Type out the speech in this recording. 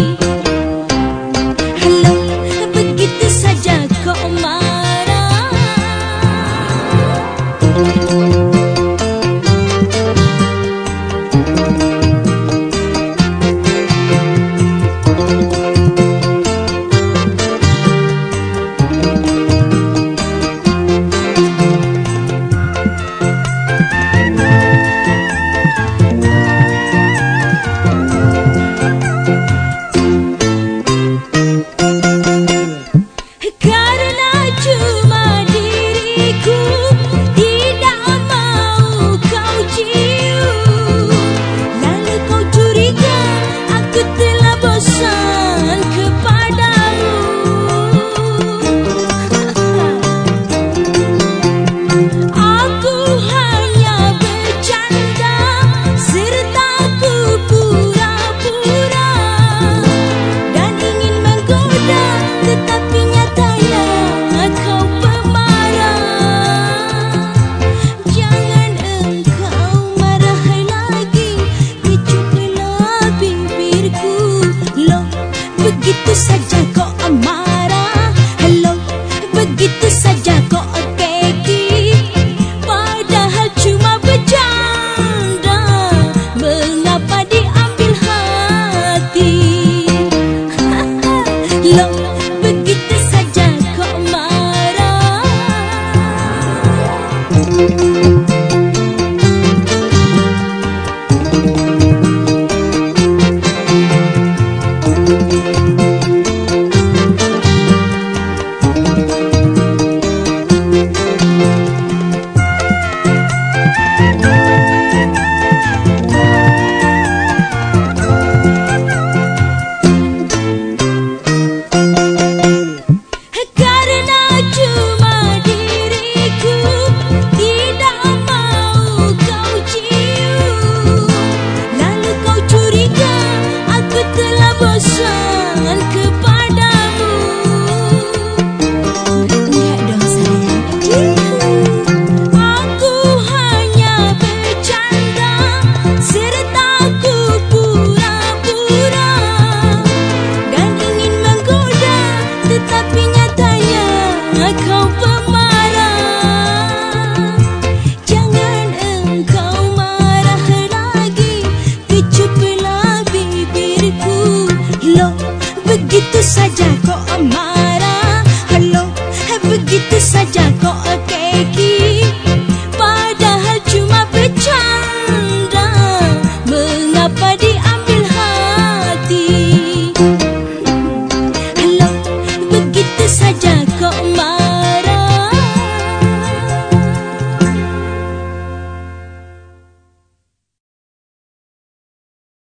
Thank you. saja kok marah hello, eh, begitu saja kok keki Padahal cuma bercanda. Mengapa dia